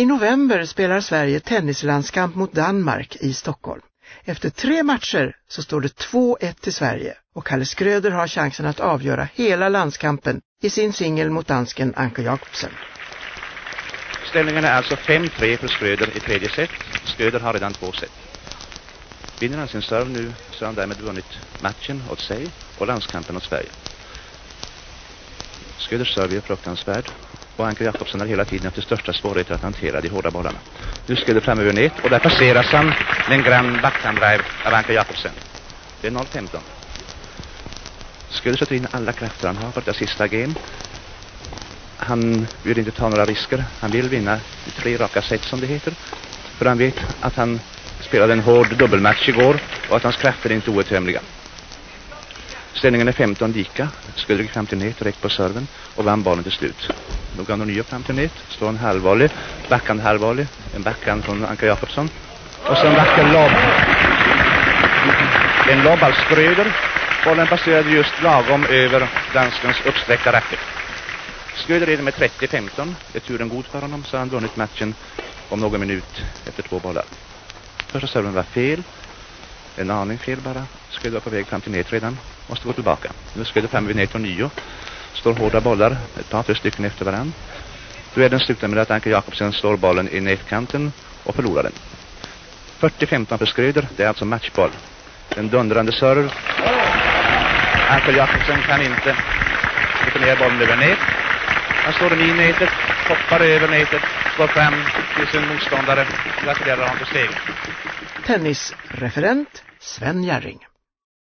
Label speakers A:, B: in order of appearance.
A: I november spelar Sverige tennislandskamp mot Danmark i Stockholm. Efter tre matcher så står det 2-1 till Sverige och Kalle Skröder har chansen att avgöra hela landskampen i sin singel mot dansken Anke Jacobsen.
B: Ställningen är alltså 5-3 för Skröder i tredje set. Skröder har redan två set. Vinner han sin serve nu så har han därmed vunnit matchen åt sig och landskampen åt Sverige. Skröders serve är fruktansvärd och Anker Jakobsen har hela tiden haft de största svårigheter att hantera de hårda bollarna. Nu Skröder fram över nät och där passeras han med en grann backhanddrive av Anker Jakobsen. Det är 0-15. Skulle sätter in alla krafter han har för det sista game. Han vill inte ta några risker. Han vill vinna i tre raka set som det heter. För han vet att han spelade en hård dubbelmatch igår och att hans krafter är inte outtömliga. Ställningen är 15 lika. Skulle fram till nät direkt på serven och vann bollen till slut. Då går han nya fram till nät, slår en halvvolley, backhand halvvolley, en backhand från Anka Jakobsson. Och sen vacker lobb. En lobb av Skröder. Bollen passerade just lagom över danskens uppsträckta racket. Skröder leder med 30-15. Är turen god för honom så har han vunnit matchen om någon minut efter två bollar. Första serven var fel. En aning fel bara. Skröder var på väg fram till nät redan. Måste gå tillbaka. Nu Skröder framme vid nät och nio. Står hårda bollar. Ett par, tre stycken efter varann. Duellen slutar med att Anke Jakobsen slår bollen i nätkanten och förlorar den. 40-15 för Skröder. Det är alltså matchboll. En dundrande serve. Anke Jakobsen kan inte få ner bollen över nät. Han slår den i nätet, hoppar över nätet, slår fram till sin motståndare. Gratulerar honom till seger.
A: Tennisreferent Sven Järring.